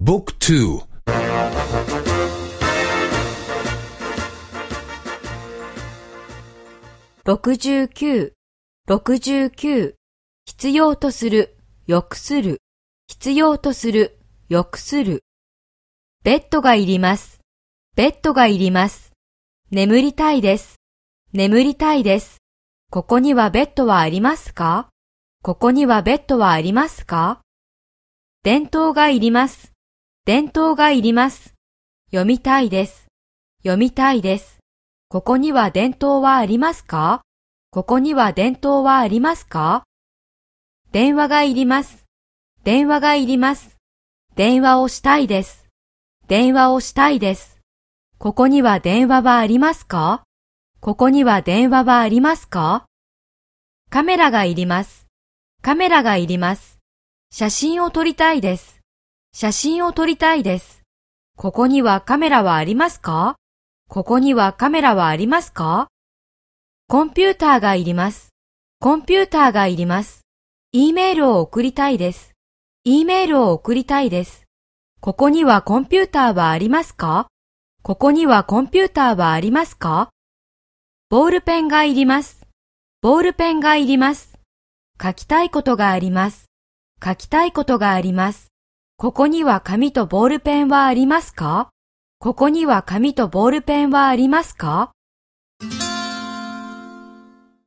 Book 2 69、69、必要とする、欲する、必要とする、欲する。ベッドがいります。ベッドがいります。眠りたいです。眠りたいです。ここにはベッドはありますか？ここにはベッドはありますか？電灯がいります。電灯がいります。読みたいです。読みたいです。ここには電灯はありますか？ここには電灯はありますか？電話がいります。電話がいります。電話をしたいです。電話をしたいです。ここには電話はありますか？ここには電話はありますか？カメラがいります。カメラがいります。写真を撮りたいです。写真を撮りたいです。ここにはカメラはありますか？ここにはカメラはありますか？コンピューターがいります。コンピューターがいります。E メールを送りたいです。E メールを送りたいです。ここにはコンピューターはありますか？ここにはコンピューターはありますか？ボールペンがいります。ボールペンがいります。書きたいことがあります。書きたいことがあります。ここには紙とボールペンはありますか？ここには紙とボールペンはありますか？